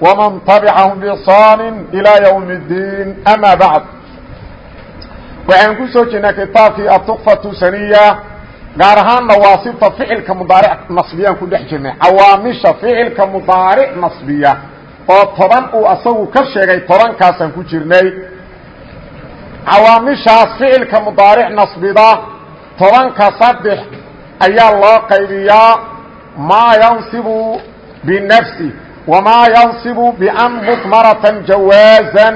ومن تبعهم بإحsaan إلى يوم الdيn أmا baعd waxaan ku soo jirnay kitaabkii aلتqفة saniya gaar ahaan nawaasibta ficilka mudaaric naصbiyaan ku dhex jirnay cawaamisha ficilka mudaaric naصbiya oo toban uu asagu ka sheegay tobankaasaan ku jirnay cawaamishaas ficilka mudaaric naصbida tobanka saddex ayaa loo qaybiyaa maa yanصibu bnafsi وma ينصب بأn مضmرة jawاaزا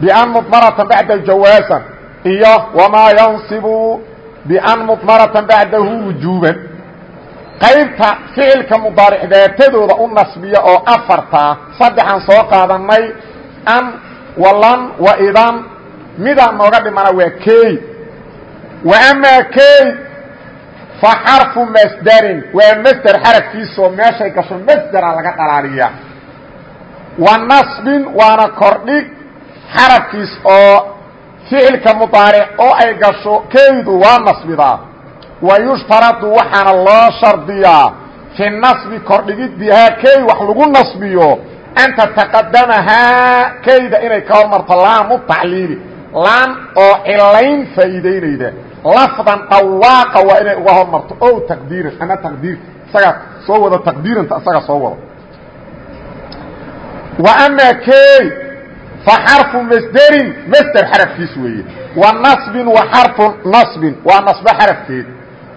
بأn مضmرة baعda jawاaزا iyo وma ينصب بأn مضmرة baعdahu وuجوبا qaybta ficilka mdaarc daatadooda u naصbiya oo afartaa saddexaan soo qaadanay an walan وaidan midaan nooga dhimana waa key وأmaa key فxرفu msdrin waa msder xarafkiisoo meeshay gasho msdera laga dhalaaliya wa naصbin waana kordhig xarafkiis oo ficilka mudaaric oo ay gasho keydu waa naصbidaa wa yushtaradu waxaana loo shardiyaa fi naصbi kordhigid bihaa key wax lagu naصbiyo an tataqadamahaa keyda inay ka hormarto laamu tacliili laan oo cilayn faa'iideynayda lafdan dhawaaqa waa inay uga hormarto o taqdiiran ama taqdiir isagaa soo wada taqdiiranta isaga soo wado wa amaa key fa xarfu masderin masder xarafkiis weeye wa naصbin wa xarfu naصbin waa naصbo xarafkeed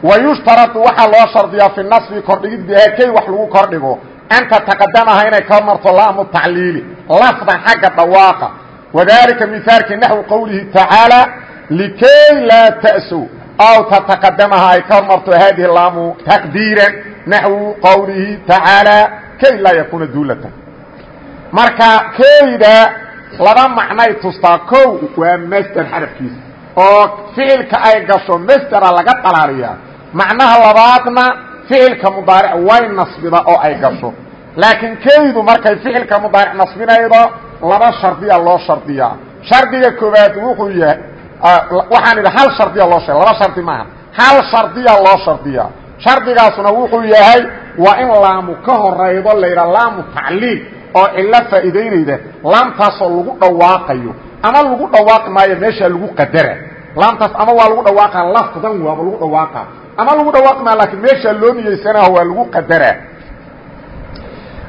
wa yushtaradu waxaa loo shardiyaa fi naصbi kordhigid bihaa key wax lagu kordhigo an tataqadamaha inay ka hormarto laamu tacliili lafdan xagga dhawaaqa wadalika mihaalki naxwi qowlihi tacaalى likay laa ta'sow aw tataqadamaha ay ka hormarto haadihi laamu taqdiiran naxwu qowlihi tacaalى kay laa yakuuna duulatan marka keyda laba macnay tustaa kow waa masder xarafkiisa oo ficilka ay gasho masdera laga dhalaaliyaa macnaha labaadna ficilka mudaaric way nasbida oo ay gasho laakiin keydu markay ficilka mudaaric nasbinaydo laba shardiya loo shardiyaa shardiga koobaad wuxuu yahay waxaan idhi hal shardiya loo sheega laba shardi maaha. Hal shardiya loo shardiya. Shardigaasuna wuxuu yahay waa in laamu ka horaydo layidha laamu tacliil oo cilo faa'iidaynayda. Laamtaasoo lagu dhawaaqayo ama lagu dhawaaqi maayo meeshaa lagu qadara. Laamtaas ama waa lagu dhawaaqa lafdan waaba lagu dhawaaqa. Ama lagu dhawaaqi maayo laakiin meeshaa loo niyeysanaho waa lagu qadara.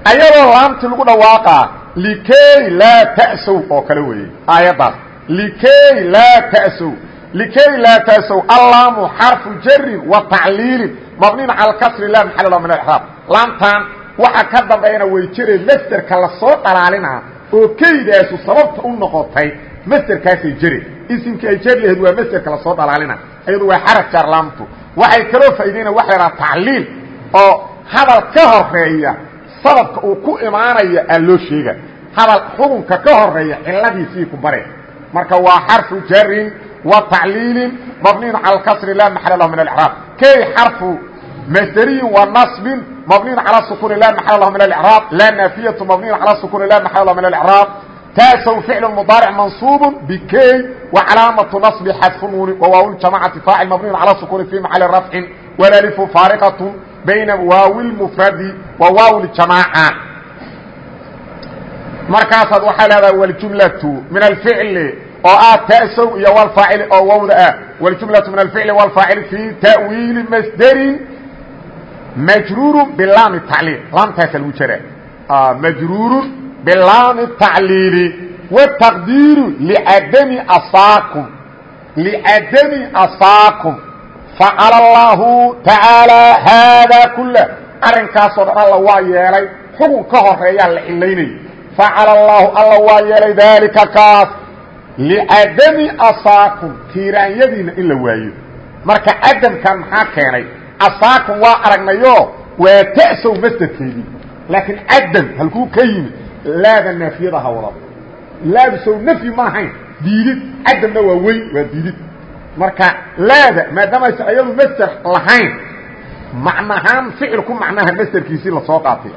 Ayadoo laamtii lagu dhawaaqaa likay laa ta'sow oo kale weeye aayaddaas likay laa ta'sow likay laa ta'sow allaamu xarfu jarin wa tacliilin mabniin cala kasri la maxal min alexraab laamtaan waxa ka dambeeyana way jireen masderka la soo dhalaalinaa oo keydaasu sababta u noqotay masderkaasay jere isimkii ay jer laheed waa masderka la soo dhalaalina ayadu waa xaraf jaar laamtu waxay kaloo faa'idaynaa waxa la haha tacliil oo hadal ka horreeya sababka uu ku imaanaya aa sheega hadal xukunka ka horreeya ciladiisii ku bare marka waa xarfu jarin wa tacliilin mabniyin cala kasri la maxal lahu min alcraab kay xarfu? Masderiyin wa naصbin mabniyin cala sukuni la maxal lahu min alcraab la naafiyatu mabniyin cala sukuni la maxal lahu min alcraab taasow ficl mudaaric mansuub bkay wa calaamatu naصbi xadfu nuuni wawaaw jamacati faacil mabniyin cala sukuni fi maxali rafcin walalifu faariqat bayna waawi lmufradi wa waaw ljamaaca markaasaad waxaa leedahay waljumlatu min alficli oo ah ta'sow iyo wlfaacili oo wowda ah. Waljumlatu min alficli wاlfaacili fi ta'wiili masderin majruuru bilaami tacliil. Laamtaasa lagu jara. Majruuru bilaami tacliili. Wtaqdiiru liadami asaakum. Liadami asaakum. Facala allahu tacaalى haada kula arrinkaasoo dhan alla waa yeelay. Xukun ka horeeyaa la cilaynaya facala allahu alla waa yeelay daalika kaas licadami asaakum tiiraanyadiina in la waayo marka cadamkan maxaa keenay asaakum waa aragnayo waa ta'sow masderkeedii laakiin cadam halkuu ka yimid laada naafiyada hawlada laadu sow nafyi ma ahayn diidid cadamna waa weyn waa diidid marka laada maadaamaaysa ayadu masder lahayn macnahaan ficilku macnaha masderkiisii la soo qaatay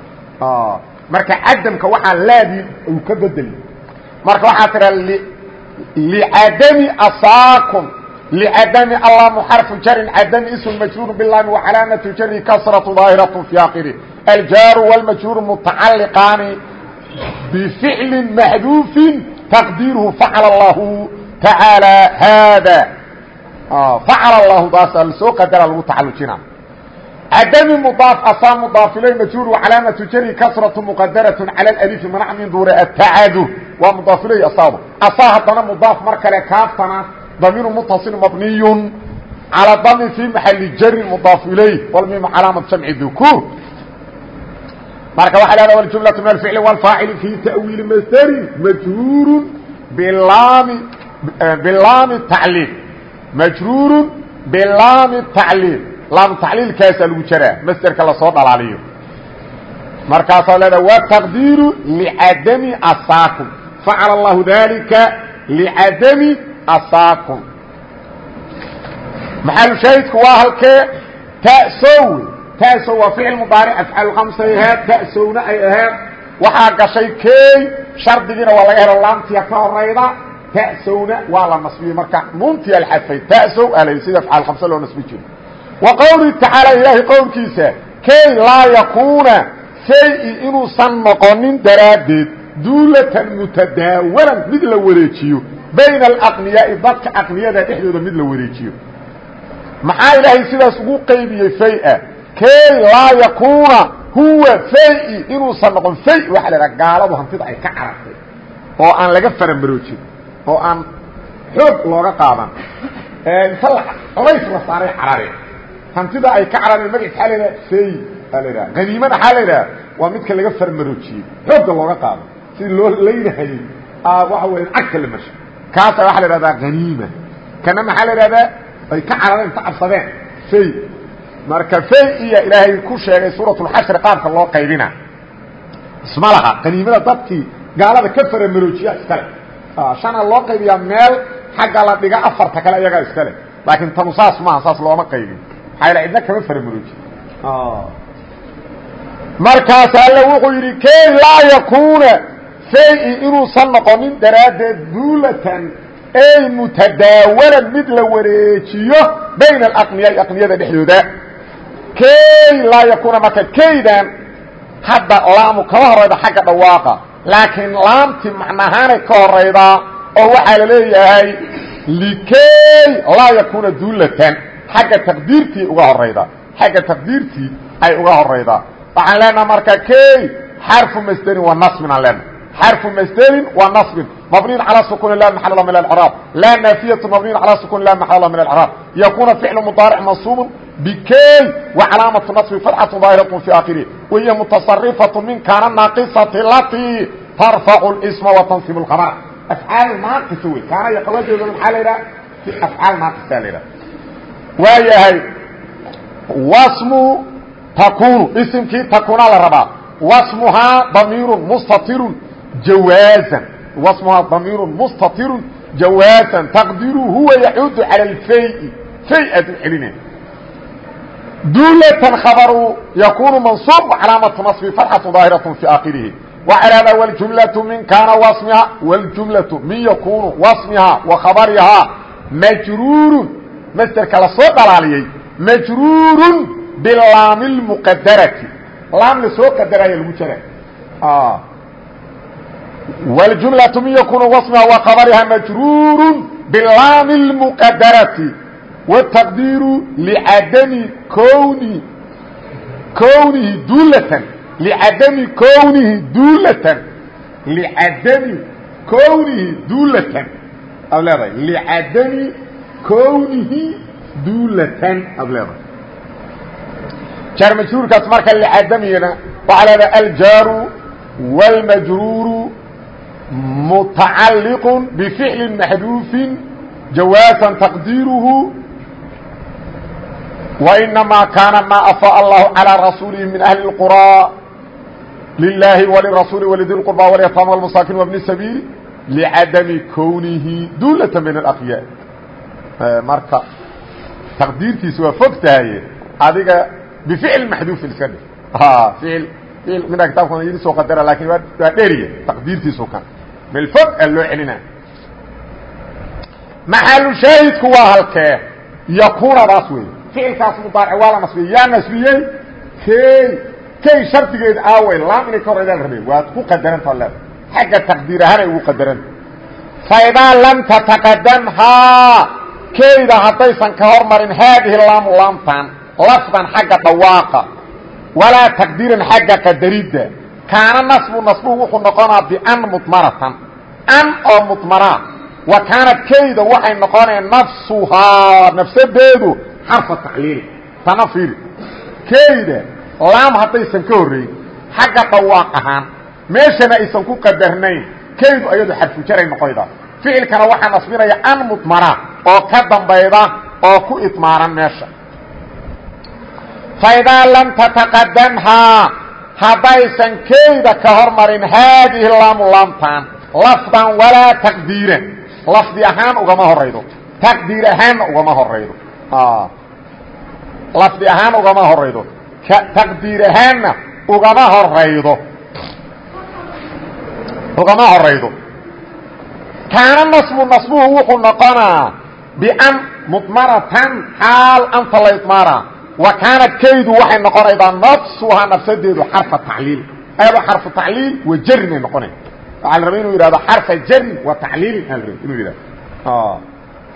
marka cadamka waxaa laadii uu ka bedeli. Marka waxaa tiha licadami asaakum. Licadami allamu xarfu jarin cadami ism majruur bilami wacalaamatu jari kasratu daahiratu fi akhiri aljaaru wاlmajhuuru mutacaliqaani bficli maxduufin taqdiiruhu facala allahu tacaalى haada. Ah, facala allahu daasaa soo qadara lagu cadami mdaaf asaa mdaaf ilay majhuur wacalaamatu jari kasratu muqadaraة calى اlأlifi manac min duure atacadur waa mdaaf ilay asaaba asaa haddana mdaaf mar kale kaaftana damiir mutaصil mabniy calى dami fi maxali jari mdaaf ilayh wlmim calaamat jamci dukuur marka waxa lahada wاljumlaة min alficli wاlfaacili fi ta'wiili masderin majhuuru bilaami bilaami tacliil majruuru bilaami tacliil laam tacliilkaasaa lagu jaraa masderka la soo dhalaaliyo. Markaasaa leeda wtaqdiiru licadami asaakum facala اllahu dalika licadami asaakum maxalushaahidku waa halkee? Tasow tasow waa ficil mudaaric afcaal khamsay ahayd tasowna ay ahayd. Waxaa gashay key shardigiina waa laga helo laamtiya ka horayda tasowna waa la nasbiyey marka. Nuuntii alxadfay tasow ala sida afcaal khamse loo nasbi jiro wa qowlihi tacaala ilaahay qowlkiisa key laa yakuuna shay-i inuusan noqonin daraaddeed duulatan mutadaawalan mid la wareejiyo bayna alaqniyaai dadka aqniyada dhexdooda mid la wareejiyo. Maxaa ilaahay sidaas ugu qaybiyey faya key laa yakuuna huwa fay inuusan noqon. Fay waxa la idhaha gaaladu hantida ay ka carartay oo aan laga faramaroojin oo aan xoog looga qaadan. Inta culays la saaray carareen hantida ay ka carareen magaciis aa la idhaha fay aa la idhaha haniimana waxaa la idhaha waa midka laga faramaroojiyey xoogga looga qaado si loo laynahayey waxa weya cagta la marsho kaasa waxaa la idhahdaa haniima kana maxaa la idhahdaa ay ka carareen ka cabsadeen. Fay marka fay iya ilaahay ku sheegay suuratulxashri qaabka loo qaybina. Isma laha qaniimada dadkii gaalada ka faramaroojiya iskale shana loo qaybiyaa meel xagga la dhiga afarta kale iyagaa iskale laakiin tanu saas maaha saas looma qaybin maxaa yal cidna kama faramarooji markaas alle wuxuu yidhi kay laa yakuuna fay inuusan noqonin daraaddeed duulatan ay mutadaawalan mid la wareejiyo bayna alaqniyaai aqniyada dhexdooda. Kay laa yakuuna marka kaydan hadda laamu kama horayda xagga dhawaaqa laakiin laamti macnahaanay ka horaydaa oo waxaa la leeyahay likay laa yakuuna duulatan agga taqdiirtii uga horayda xagga taqdiirtii ay uga horaydaa waxaan leenaha marka key xarfu masderin waa nasbin aan leenaha xarfu masderin waa nasbin. Mabniin calaa sukuni la maxalla min alcraab laa naafiyatu mabniyin calaa sukuni la maxalla min alcraab yakuna ficlu mudaaric mansuubun bikey wa calaamatu nasbi fatxatu daahiratu fi aakhirihi. Wahiya mutasarifatu min kaana naaqisati latii tarfacu lisma wa tansibu lkhabar afcaal naaqisa wey kaana iyo qawaadeeda maxaa la yidhaha? Afcaal naaqisa la yidhaha ناقصة لنا وهي واسم تكون اسم كي تكون على الربا واسمها ضمير مستطر جوازا واسمها ضمير مستطر جواسا تقديره هو يعود على الفيء فيئة الحلين دولة خبر يكون منصوب علامة نصب فتحة ظاهرة في آخره وعلى والجملة من كان واسمها والجملة من يكون واسمها وخبرها مجرور مستر كلا صوت على مجرور باللام المقدرة لام لسوء قدرها المجرد آه والجملة من يكون وصمها وخبرها مجرور باللام المقدرة والتقدير لعدم كونه كونه دولة لعدم كونه دولة لعدم كونه دولة أولا لعدم كونه دولة أولا جار مجرور كاسمارك لعدمينا وعلى الجار والمجرور متعلق بفعل محذوف جوازا تقديره وإنما كان ما أفاء الله على رسوله من أهل القرى لله وللرسول ولذي القربى واليتامى والمساكين وابن السبيل licadami kownihi duulata min alaqyaa marka taqdiirtiisa waa fog tahaye adiga bificl maxduufin iska dhig il il mina kitaabkuna yidhi soo qadara laakiin waa dheriya taqdiirtiisu kan meel fog a loo celina. Maxalu shaahidku waa halkee yakunadaas wey ficilkaas mudaaric waa la nasbiyey. Yaa nasbiyey? Key key shardigeed aawey laam inay ka horeydaa la rabay waad ku qadaranta leeda xagga taqdiir ahaan ay ugu qadaranta faidaa lam tataqadamhaa keyda haddaysan ka hormarin haadihi laamu laamtan lafdan xagga dhawaaqa walaa taqdiiran xagga qadaridda kaana nasbu nasbuhu wuxuu noqonaa bian mudmaratan an oo mudmaraa wa kaanad keyda waxay noqoneen nafsuhaa nafsadeedu xarfa tacliili tana fiiri keyda laam haddaysan ka horrayn xagga dhawaaq ahaan meeshana aysan ku qadarnayn keydu ayadu xarfujaray noqoyda ficilkana waxaa nasbinaya an mudmara oo ka dambayda oo ku idmaaran meesha. Faidaa lam tataqadamhaa haddaysan keyda ka hormarin haadihi laamu laamtaan lafdan walaa taqdiiran lafdi ahaan ugama horaydo taqdiir ahaanna ugama horaydo. Lafdi ahaan ugama horaydo taqdiir ahaanna ugama horaydo. Ugama horaydo kaana nasbu nasbuhu wuxuu noqonaa bian mudmaratan xaal anta la idmaara wa kaanat kaydu waxay noqonaydaa nafsuhaa nafsadeedu xarfa tacliil ayado xarfu tacliil wa jarinay noqonay waxaa la rabay inuu yidhahdo xarfa jarin wa tacliilin aa rabay inuu yidhahdo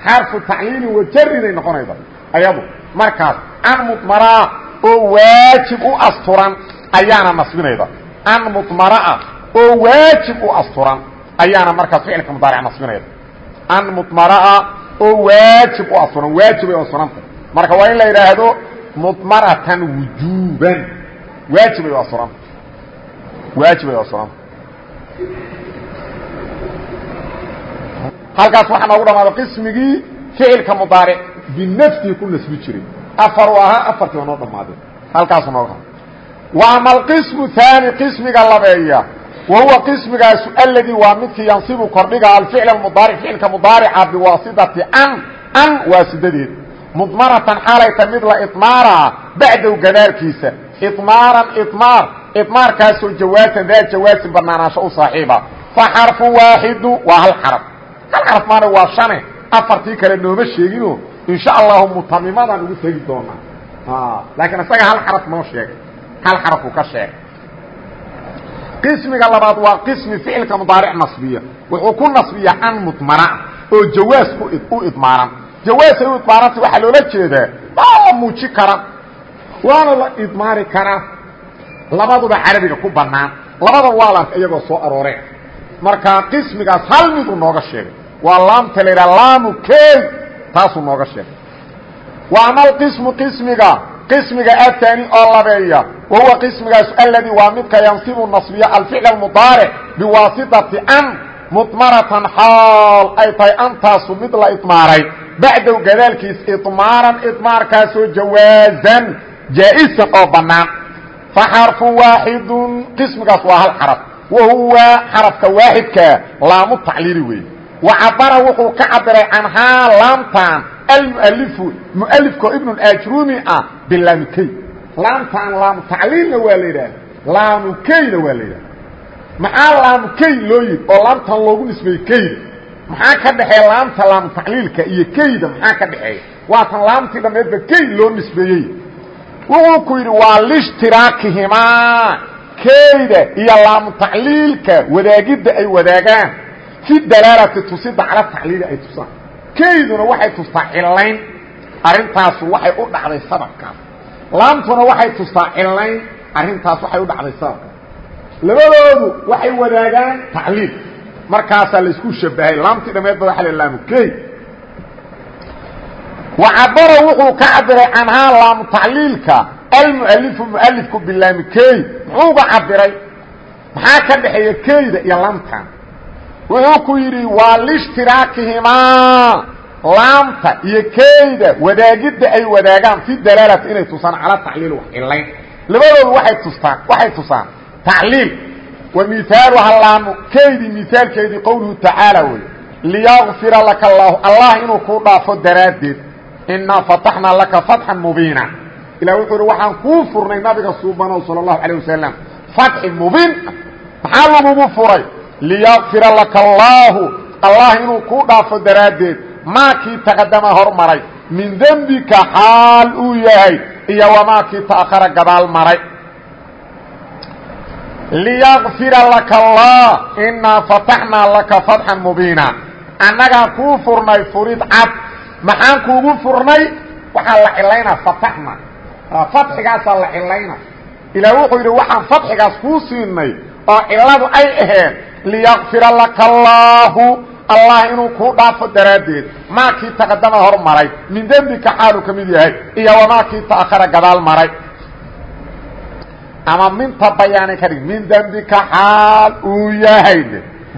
xarfu tacliilin wa jarinay noqonayda ayadu markaas an mudmaraa oo waajib u asturan ayaana nasbinayda an mudmaraa oo waajib u asturan ayaana markaas ficilka mudaaric nasbinayda an mudmaraa oo waajib u asturan waajibay asuranta marka waa in la yidhaahdo mudmaratan wujuuban. Waajibay u asuranta waajibay u asuranta halkaas waxaa noogu dhamaada qismigii ficilka mudaaric binafsihi ku nasbi jiray. Afar u ahaa afartii waa noo dhamaadeen halkaasu nooga wa ama alqismu haani qismiga labeeya wa huwa qismigaasu aladii waa midkii yansibu kordhiga alficl mudaaric ficilka mudaarica biwaasitati an an waasidadeed mudmaratan xaalayta mid la idmaara bacdow gadaalkiisa idmaaran idmaar idmaarkaasoo jawaasan daa jawaasin banaanaansho u saaxiiba fa xarfu waaxidu waa hal xaraf hal xaraf maana waa shane afartii kale nooma sheegino insha allahu mutamimadaan ugu tegi doonaa laakiin isaga hal xaraf noo sheegay hal xarafuu ka sheegay qismiga labaad waa qismi ficilka mudaaric nasbiya. Wuxuu ku nasbiya can mudmanaa oo jawaas u idmaanan jawaasay u idmaananta waxaa loola jeedaa waa muuji karaa waana la idmaari karaa labaduba carabiga ku banaan labadan waa la iyagoo soo arooreen marka qismigaas hal mid nooga sheegay waa laamta la yidhaha laamu key taasuu nooga sheegay. Wa amal qismu qismiga qismiga ataani oo labeeya wa huwa qismigaas aladii waa midka yansibu naصbiya alficl اmudaaric biwaasitaةi an mudmaratan xaal ay tahay antaasu mid la idmaaray bacdow gadaalkiis idmaaran idmaarkaasoo jawaazan jaa'isan oo bannaan faxarfu waaxidu qismigaas waa hal xaraf wa huwa xarafka waaxidkaa laamu tacliili weeye wa cabara wuxuu ka cabiray canhaa laamtan almualifu mualifko ibn ajrumi ah bilaamukey laamtaan laamu tacliilna waa la yidhaah laamukeyna waa la yidhaha maxaa laamukey loo yidhi? Oo laamtan loogu nisbeeyey keyda maxaa ka dhexeeya laamta laamu tacliilka iyo keyda maxaa ka dhexeeya? Waatan laamtii dhammeedba key loo nisbeeyey. Wuxuu ku yidhi waa lishtiraakihimaa. Keyda iyo laamu tacliilka wadaagidda ay wadaagaan. Fi dalaalati tusida cala tacliili ay tusaan. Keyduna waxay tustaa cilayn arrintaasu waxay u dhacday sababkaas laamtuna waxay tustaa cilayn arrintaas waxay u dhacday sababkaas labadoodu waxay wadaagaan tacliil. Markaasaa la isku shabahay laamtii dhameed ba waa la laamu keyd wacabara wuxuu ka cabiray canhaa laamu tacliilka almualifu mualifku bilaami keyd muxuu ga cabiray maxaa ka dhexeeya keyda iyo laamtan? Wuxuu ku yidhi waa lishtiraakihimaa laamta iyo keyda wadaagidda ay wadaagaan fi dalaalati inay tusaan cala tacliil wax cilayn labadoodu waay tustaan waxay tusaan tacliil. Wa mihaaluha laamu keydii mihaalkeedii qowluhu tacaala wey liyakfira laka allaahu allah inuu kuu dhaafo daraaddeed. Innaa fataxnaa laka fatxan mubiina. Ilah wuxuu ihi waxaan furnay nabiga suubanow sala allahu calayh wasalam fatxi mubiin. Maxaa lagugu furay? Liyakfira laka allah inuu kuu dhaafo daraaddeed maakii taqadama hormaray min dembika xaal uu yahay iyo wamaakii ta'khara gadaal maray. Liyakfira laka allah innaa fataxnaa laka fatxan mubiina. Annagaa kuu furnay furid cad. Maxaan kuugu furnay? Waxaa la cilaynaa fataxna. Fatxigaasaa la cilayna. Ilaah wuxuu yidhi waxaan fatxigaas kuu siinay oo ciladu ay ahayd liyakfira laka allaahu allah inuu kuu dhaafo daraaddeed. Maakii taqadama hor maray min dembika xaaluu ka mid yahay iyo wamaakii ta'khara gadaal maray. Ama minta bayaani ka dhig min dembika xaal uu yahay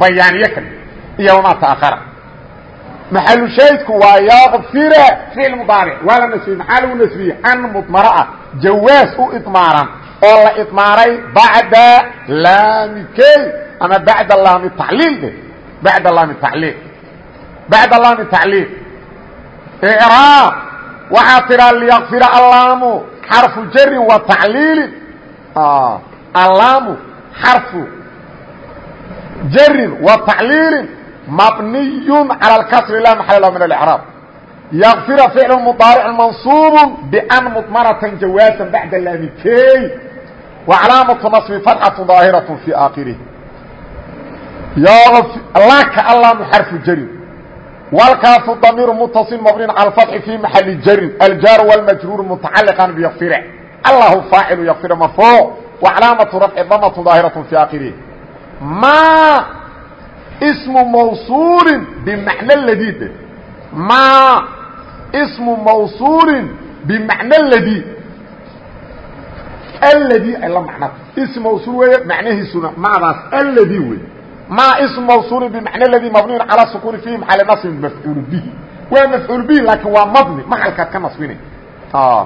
bayaaniye ka dhig iyo wamaa ta'khara maxalushaydku waa yakfira ficil mudaaric waa la nasbiyey maxaa lagu nasbiyey an mudmaro ah jawaas u idmaaran oo la idmaaray bacda laami key ama bacda laami tacliil dheh bad laam taliiq bacda laami tacliiq raab waxaa tidhaa liyakfira allaamu xarfu jarin wa tacliilin allaamu xarfu jarin wa tacliilin mabniyun cala alkasri la maxal lah min alraab yakfira ficlu mudaaric mansuubu ban mudmanatan jawaasan bacda laami key wa calaamatu nasbi fatxatu daahiratu fii aakhirihi laka allamu xarfu jarin wlkaafu damiir mutaصil mabniin calى اfatxi fi maxali jarin aljaar wاlmajruur mutacaliqan byakfire allahu faacilu yakfira marfuuc wa calaamatu rafci damatu daahiraة fi aakhirih ma smu mawsuulin bimacna ladii ma smu mawsuulin bimacna ladii alladii ay la macnata ism mawsuul weeye macnahiisuna maadaas alladii wey ma ism mawsuulin bimacna ladii mabniyun calaa sukuuni fiihi maxali nasbin mafcuul bihi waa mafcuul bihi laakiin waa mabni maxalkaad ka nasbina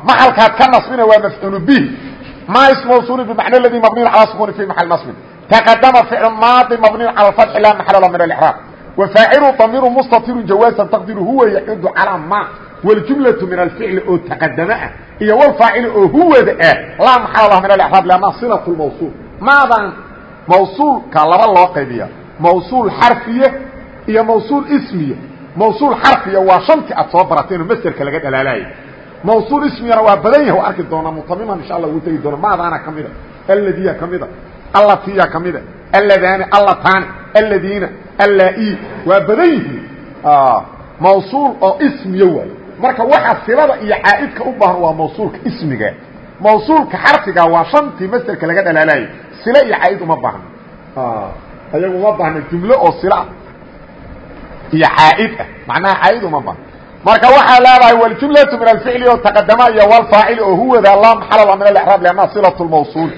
maxalkaad ka nasbina waa mafcuul bihi ma ism mawsuulin bimacna ladii mabniyun calaa sukuuni fiihi maxali nasbin تqdم فعل maaضي مبني على الفتح لا محل من الإعراب وفاaعل ضمير مستطر جواaزا تقدير هو يعd على ما والجملة من الفعل oo تqdم ah iyo والفاaعل oo huwda ah لا محل من الإعراب لأنa صلة الموصول maadan mawsuulka laba loo qaybiya mawsuul xarfiye iyo mawsuul ismiye. Mawsuul xarfiya waa shantii aad soo baratay inuu masderka laga dhalaalaayo mawsuul ismigana waa badan yahay arki doonaa mutamiman insha alla ugu tegi doona. Maadaana ka mida alladiya ka mida allatiya ka mida alladaani allataani alladiina allaa-ii waa badan yihiin. Mawsuul oo ismiye waayo marka waxaa silada iyo caaidka u baahan waa mawsuulka ismiga mawsuulka xarfiga waa shantii masderka laga dhalaalayay sile iyo caa'id uma baahno ayagu uma baahno jumlo oo sila iyo caa'id ah. Macnaha caa'id uma baahno marka waxaa leedahay waljumlatu min alficli oo taqadama iyo walfaacili oo huwada la maxalala min alraab lannaha silat lmawsuul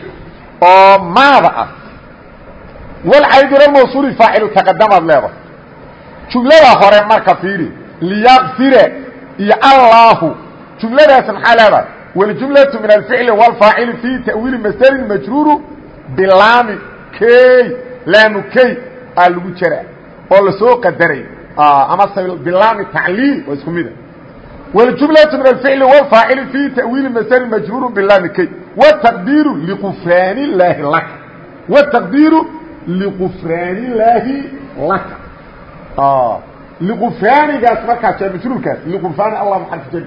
oo maada ah. Walcaydilmawsuuli faacilu taqadamaad leedahay. Jumlada hore marka fiiri liyakfira iyo allaahu jumladaas maxaa leedahay waljumlatu min alficli wاlfaacili fii ta'wiili masdarin majruuru bilaami key laamu key aa lagu jaraa oo lasoo qadaray amase bilaami tacliil waa isku mida واجملة من الفعل والفاaعل في تأويل mسر مجهور بلام kي والتقدير لغفrاaن اللahi لk والتقدير لغفrاaن اللahi لk لغفrاanigaas markaa mjrوrkaas لغفrاaن الله محرف jر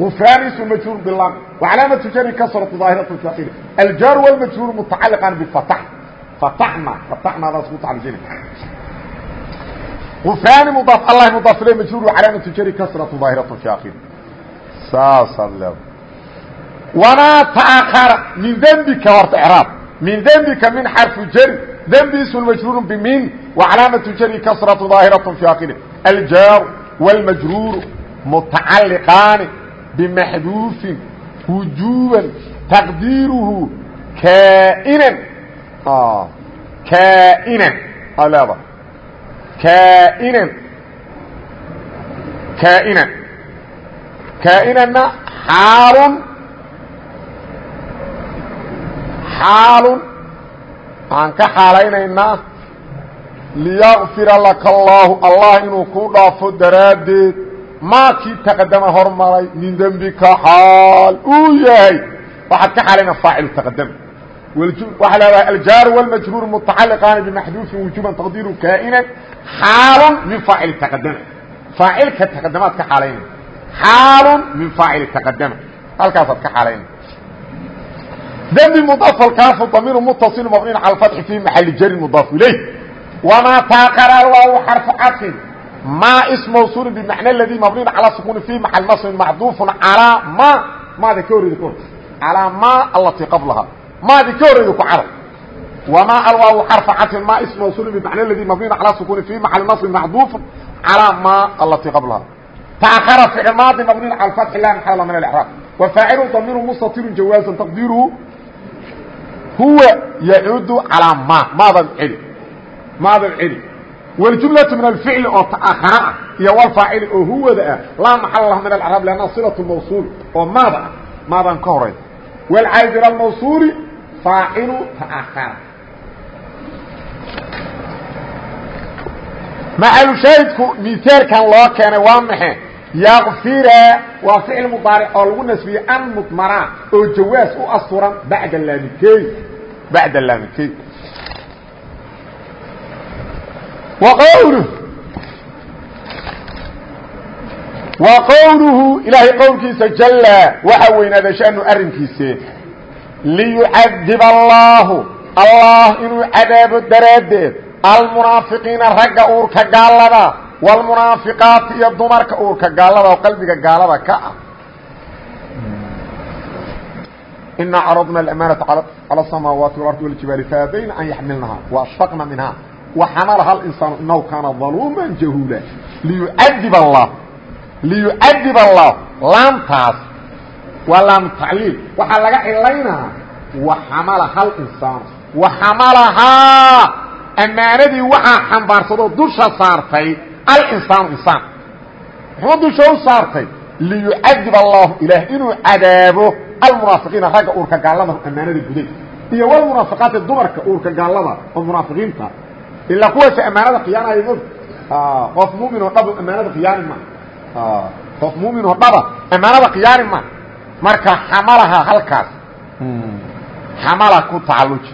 غفrاaن اسم مجهور بلام وعلامة جر كسرة ظاaهرة الفقير الجار والمجهور متعلقا بفتح فتحna فتحnadaas ku تعaلجina غفrاaن مضاaف الله مضاaف ل مجهور وعلامة جر كسرة ظاaهرة الفقير saasaad leeda wamaa taakara min dembika horta icraab min dembika min xarfu jari dembi ismu majruuru bimin wa calaamatu jari kasratu daahiraة fi akiri aljaaru wاlmajruuru mutacaliqaani bimaxduufin wujuban taqdiiruhu kainan kainan aa leeda kainan kainan kaainana xaalun xaalun waxaan ka xaalaynaynaa liyakfira laka allaahu allah inuu kuu dhaafo daraaddeed maa kii taqadama hormaray min dembika xaal. Uu yahay waxaad ka xaalayna faacilu taqadama waxaa leedahay aljaaru wاlmajruur mutacaliqaani bimaxduufin wujuban taqdiiru kaa'inan xaalun min faacili taqadama faacilka taqadamaad ka xaalayna xaalun min faacili taqadama halkaasaad ka xaalayna dembi mudafal kaafu damiiru mutasilu mabniin cala alfatxi fii maxali jarin mudaaf ilayh wamaa taaqara allahu xarfu cadfin maa is mawsuulin bimacna aladii mabniin calaa sukuuni fii maxal nasbin macduufun calaa ma maada ka horreyda kahor calaa ma allatii qablaha maadi ka horreyda ku carab wamaa alwaawu xarfa cadfin maa is mawsuulin bimacna aladii mabniin calaa sukuuni fii maxali nasbin macduufun calaa ma allatii qablaha taakara ficil maadi mabniin cala alfatxi la maxalla min alcraab wa faacilu damiiru mustatirun jawaazan taqdiiruhu huwa yacuudu calaa ma maadan celi maadan celi wاljumlaةu min alficli oo taakara ah iyo wlfaacili oo huwada ah laa maxala lah min alcraab lanna silaة mawsuul oo maada ah maadan ka horayn wlcayd ilى mawsuuli faacilu taakara macalushaahidku miaalkan loo keenay waa maxe yakfira waa ficil mudaaric oo lagu nasbiyey an mudmara oo jawaas u asturan bacda laamikeyn bacda laamikeyn waqowluh wa qowluhu ilaahay qowlkiisa jalla waxaa weynaada shanu arrinkiise. Liyucadib allaahu allah inuu cadaabo daraaddeed almunaafiqiina ragga uurka gaallada waalmunaafiqaati iyo dumarka uurka gaallada oo qalbiga gaalada ka ah. Inaa caradna amaanata cala asamaawaati walardi waljibaali faabayna an yaxmilnahaa waashfaqna وxamalaha اlinsaanu inahu kaana ظaluuma jahuula liyuadib اllah liyucadib allah laamtaas waa laamu tacliil waxaa laga cilaynaa waxamalaha اlinsaanu waxamalahaa ammaanadii waxaa xambaarsadoo dusha saartay alinsaan insaan muxuu dusha u saartay liyucadib allahu ilaah inuu cadaabo almunaafiqiina ragga uurka gaallada ammaanada guday iyo walmunaafiqaati dumarka uurka gaallada oo munaafiqiinta ilaa kuwaasa ammaanada khiyaanaya mog qof mumin oo dhaba ammaanada khiyaani ma qof mumin oo dhaba ammaanada khiyaani ma marka xamalaha halkaas xamala ku tacalluji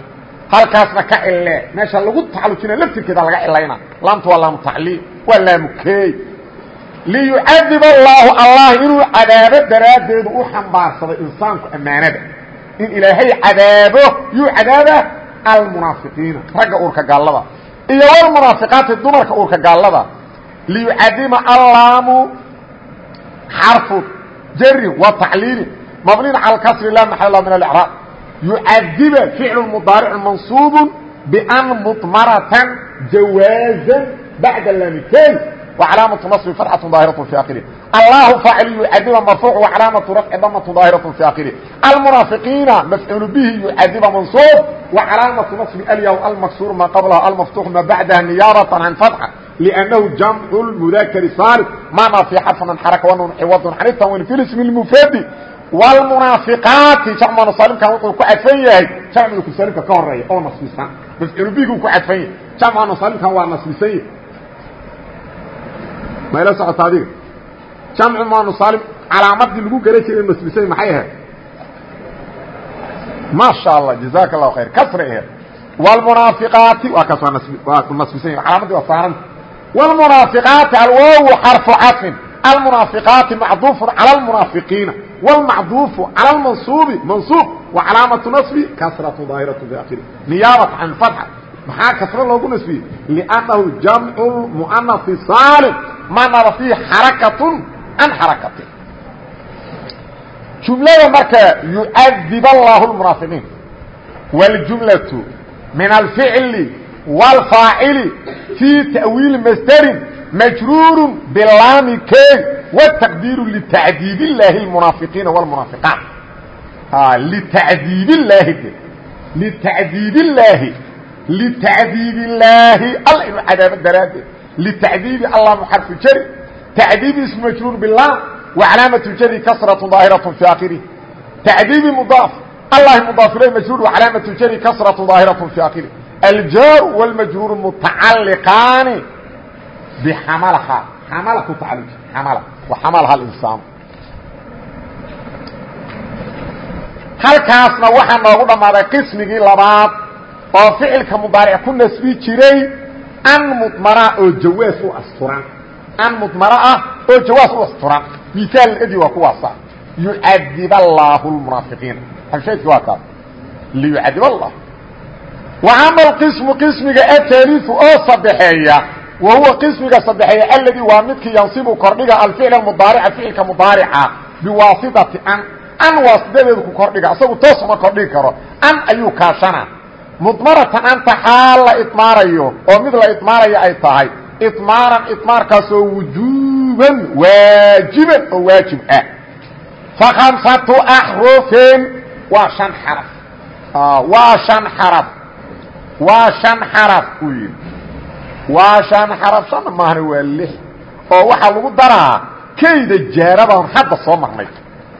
halkaasna ka cille meesha lagu tacallujina laftirkeeda laga cilayna laamtu waa laamu tacliil waa laamukey liyucadib allaahu allah inuu cadaabo daraaddeedu u xambaarsaday insaanku ammaanada in ilaahay cadaabo yuu cadaaba almunaafiqiina ragga uurka gaallada iyo walmunaafiqaati dumarka uurka gaallada liyucadima allaamu xarfu jari wa tacliili mabniin cala kasri la maxal min alcraab yucadiba ficlu mudaaric mansuub ban mطmaratan jawaaza bacda laamikeyn وcalaamaة نصb فaتxaة ظaahiraة في akhirih allahu faacil yucadiba marfuuc وcalaamaةu rafci damaة ظaahiraة في akhirih almunaafiqiina mafcuul bihi yucadiba mansuub وcalaamaةu نصb alyaw almaksuur ma qablaha almaftuux ma bacdaha niyaabaة can faتxa لأnnahu jamc mudakri saalim mana fii xarفan xaraka wanun ciwadun can tanwin fi ismi اmufradi wاlmunaafiqaati jamcu saalimkan wuxuu ku cadfan yahay jamcu saalimka ka horeeya oo nasbisan mafcuul bihi ku cadfan yahay jamcu saalimkan waa nasbisan yahy mayla socota adiga. Jamcu maanusaalim calaamadii lagu garan jiray masbisay maxay ahayd? Maasha allah jazaaka allahu khayr kasray ahayd. Wlmunaafiqaati waa kaas waa nasbisay calaamadii waa saaranta wlmunaafiqaati alwaawu xarfu cafin almunaafiqaati macduufun cala almunaafiqiina wاlmacduufu cala almansuubi mansuub wa calaamatu nasbi kasratu daahiratu fi akhiri niyaabata can fatxa maxaa kasro loogu nasbiyey? Liannahu jamcu muanasi saalim ma naba fiihi xarakatun can xarakatin jumlada markaa yucadib allaahu lmunaafiqiin waljumlatu min alficli wاlfaacili fii ta'wiili masdarin majruurun bilaami key wataqdiiru litadiib illaahi lmunaafiqiina wlmunaafiqaat litadiib illaahi litadiib illaahi litadiib illaahi alla inuu cadaabo daraaddeed tacdiibi ismu majruur bilaam wa calaamatu jari kasratu daahiratu fi akhirih tacdiibi mudaaf allahi mudaaf ilay majruur wa calaamatu jari kasratu daahiratu fi akhirih aljaar wاlmajruur mutacaliqaani bxamlha xaml ku tacalluji xaml waxamlha اinsaan halkaasna waxaa noogu dhammaaday qismigii labaad oo ficilka mudaaric ku nasbi jiray an mudmara oo jawaas u asturan. An mudmara ah oo jawaas u asturan. Miaal edi waa kuwaasa. Yucadib allaahu lmunaafiqiina xabshaydki waa kaas liyucadib allah wa ama alqismu qismiga ataliu oo sadexeeya wa huwa qismiga sadexeeya alladii waa midkii yansibu kordhiga alficla mudaarica ficilka mudaarica biwaasitati an. An waasitadeedu ku kordhiga isagu toos uma kordhigi karo. An ayuu kaashana mudmaratan anta xaal la idmaarayo oo mid la idmaaraya ay tahay idmaaran idmaarkaasoo wujuuban waajiban oo waajib ah. Fakhamsatu axrufin waa shan xaraf. Waa shan xaraf. Waa shan xaraf uu yidhi. Waa shan xaraf shanna maahna waa lix. Oo waxaa lagu daraa keyda jaarabaan hadda soo marnay.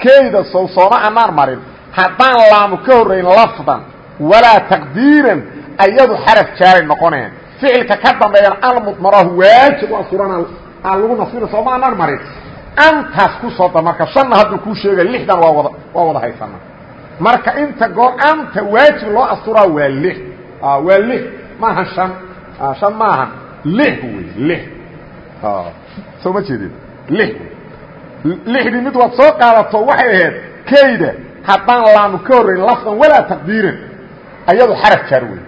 Keyda sow sooma anaan marin haddaan laamu ka horrayn lafdan walaa taqdiiran ayadu xaraf jaaray noqoneen. Ficilka ka dambeeyana almudmarahu waajib waa suran lagu nasbina sooma anaan marin. Antaas ku soo da marka shanna hadduu kuu sheegay lixdan waa wada waa wada haysana marka inta goor anta waajib loo asturaa waa lix. Waa lix. Maaha shan. Shan maahan lix wey lix. Soo ma jeedin. Lix lixdii mid waad soo qaadato waxay ahayd kayda. Haddaan laamu ka horrayn lafdan walaa taqdiiran ayadu xaraf jaar wey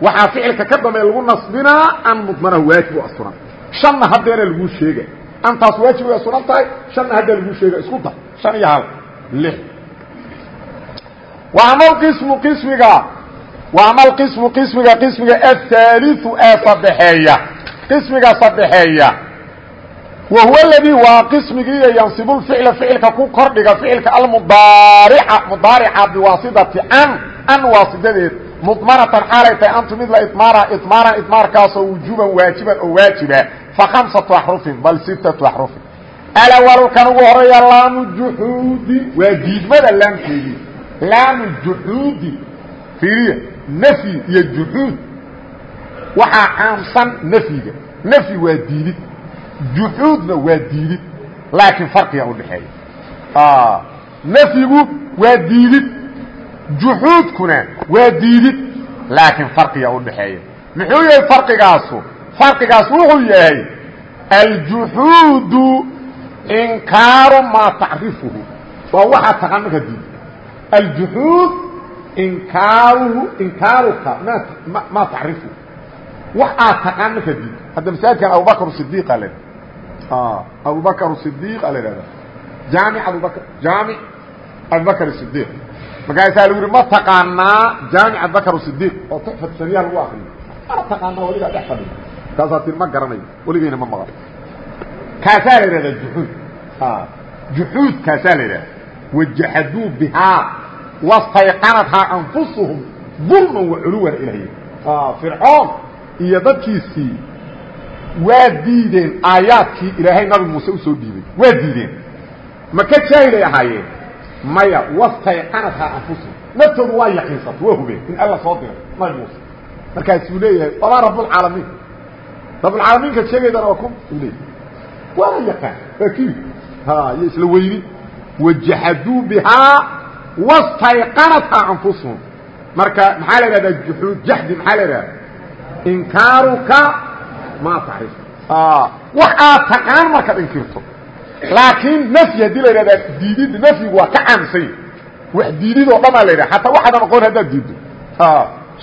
waxaa ficilka ka dambeeya lagu nasbinaa an mudmanaha waajib u asturan shanna haddeena laguu sheega antaas waajib way asuran tahay shanna haddaa laguu sheega isku dar. Shan iyo hal lix. Wa ama alqismu qismiga wa ama alqismu qismiga qismiga ahaaliu ee sadexeeya qismiga sadexeeya wa huwa aladii waa qismigiiyo yansibu lficla ficilka ku kordhiga ficilka almudaarica mudaarica biwaasidati an an waasidadeed mudmaratan xaalay tahay antu mid la idmaara idmaaran idmaarkaasoo wujuuban waajiban oo waajiba fa khamsatu axrufin bal sittatu axrufin. Alawalu kan ugu horreeya laamu juxuudi waa diidmada laamkeedii. Laamu juxuudi fiiriya nafyi iyo juxuud waxaa caamsan nafyiga nafyi waa diidid juxuudna waa diidid laakiin farqiga udhaxeeya nafyigu waa diidid juxuudkuna waa diidid laakiin farqiga udhaxeeya muxuu yahay farqigaasu? Farqigaas wuxuu yahay aljuxuudu inkaaru maa tacrifuhu. Waa waxaa taqaan markaa diid aljuxuud inkaaruhu inkaaruka ma maa tacrifuhu wax aad taqaan markaa diid hadda masaajidkan abubakr sidiiqa le abubakr sidiiq a la ihahda jaamic abubakr jaamic abubakr sidiiq markaasaa lagu yihi ma taqaanaa jaamic abubakr sidiiq oo tuxfat saniya lagu akriyo ma taqaanaa weligaa dhex fadhiya kaasaa tir ma garanayo weligayna ma maqan kaasaa la yidhahdaa juxuud juxuud kaasaa la yidhahda wajaxaduu bihaa wastayqanathaa anfusuhum dulman waculuwan ilahy fircoon iyo dadkiisii waa diideen aayaadkii ilaahay nabi muuse u soo dhiibay waa diideen ma ka jaahilay ahaayeen maya wastayqanathaa anfusuhum naftoodu waa yaqiinsatay waa hubeen. In alla soo diray nabi muuse markaasuu leeyahay wamaa rabbulcaalamiin rabbulcaalamiinka sheegaydana waa ku u leeyahay. Waana yaqaan waa kii. Iyo isla weyni. Wajaxaduu bihaa wastayqanathaa anfusuhum. Marka maxaa la ihahdaa juxuud jaxdi maxaa la ihahda inkaaruka maa tacrif wax aad taqaan markaad inkirto laakiin nafyi haddii la yidhahdaa diidid nafyigu waa ka caamsany wax diidid oo dhamaa la yidhaha hataa waxaadan oqon haddaad diiddo.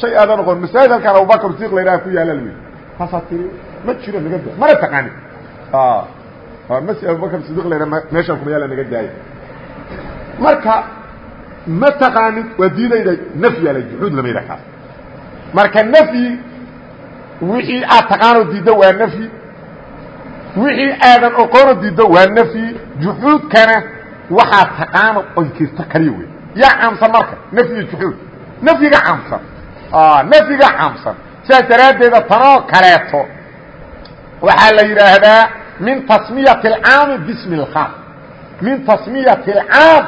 Shay aadan oqon masaajid halkaan abubakar sidiq la yidhaha ku yaalla la taasaa tiri ma jiro naga da mana taqaanin masi abubakar sidiq la yidhaha meeshaan kuma yaalla naga daaya marka ma taqaanin waa diidayda nafyi ala juxuud lama yidhaha kaas marka nafyi wixii aad taqaanoo diiddo waa nafyi wixii aadan oqoonoo diiddo waa nafyi juxuudkana waxaad taqaano onkirto kaliya wey yaa caamsan marka nafyi juxuud nafyiga caamsan. Nafyiga caamsan. Sidaas daraaddeeda tanoo kaleeto waxaa la yidhaahdaa min tasmiyati alcaami bismi اlkhaas min tasmiyati alcaam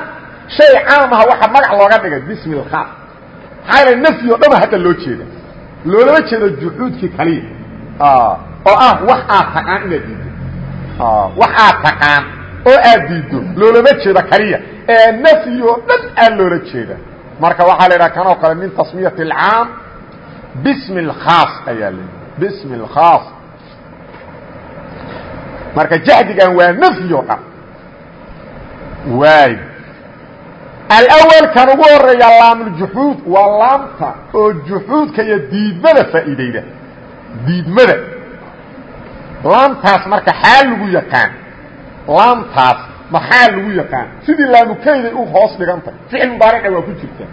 shay caam aha waxaa magac looga dhigay bismi اlkhaas maxaa yal nafyi o dhama hadda loo jeeda loolama jeedo juxuudkii kaliya oo ah wax aad taqaan inaad diiddo wax aad taqaan oo aad diiddo loolama jeedo kaliya ee nafyi oo dhan aa loola jeeda marka waxaa la idhaha kanoo kale min tasmiyati alcaam bismi اlkhaas ayaa la bismi اlkhaas marka jahdigan waa nafyi o dhan waay alأwl kan ugu horeeya laamuljuxuud waa laamta oo juxuudka iyo diidmada faa'iideyda diidmada laamtaas marka xaal lagu yaqaan. Laamtaas maxaa lagu yaqaan. Sidii laamukeyday u hoos dhigantay ficil mudaarica waa ku jirta.